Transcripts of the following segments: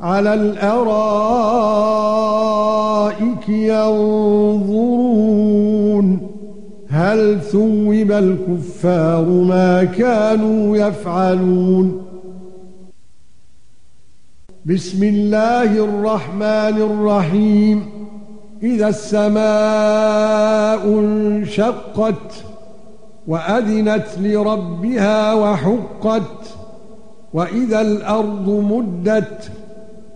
على الأرائك ينظرون هل ثوب الكفار ما كانوا يفعلون. بسم الله الرحمن الرحيم. إذا السماء انشقت وأذنت لربها وحقت وإذا الأرض مدت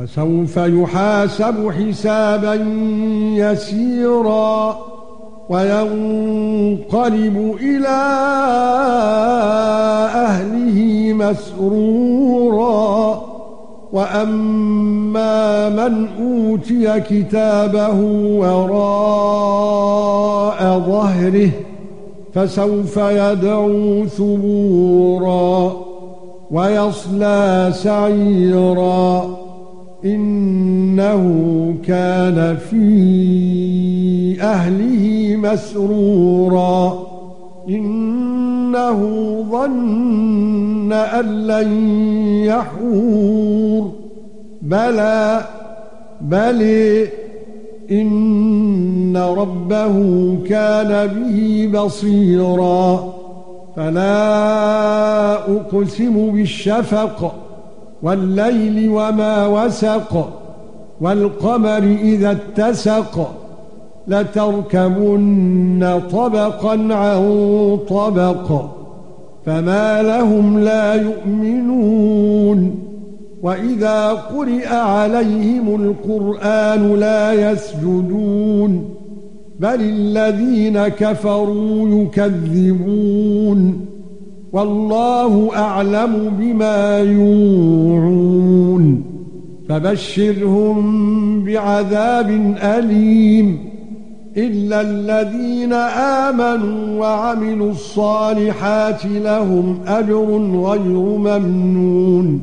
فسوف يحاسب حسابا يسيرا وينقلب إلى أهله مسرورا وأما من أوتي كتابه وراء ظهره فسوف يدعو ثبورا ويصلى سعيرا إنه كان في أهله مسرورا. إنه ظن أن لن يحور. بلى بل إن ربه كان به بصيرا. فلا أقسم بالشفق. والليل وما وسق والقمر إذا اتسق لتركبن طبقا عن طبق فما لهم لا يؤمنون وإذا قرئ عليهم القرآن لا يسجدون بل الذين كفروا يكذبون والله أعلم بما يوعون. فبشرهم بعذاب أليم. إلا الذين آمنوا وعملوا الصالحات لهم أجر غير ممنون.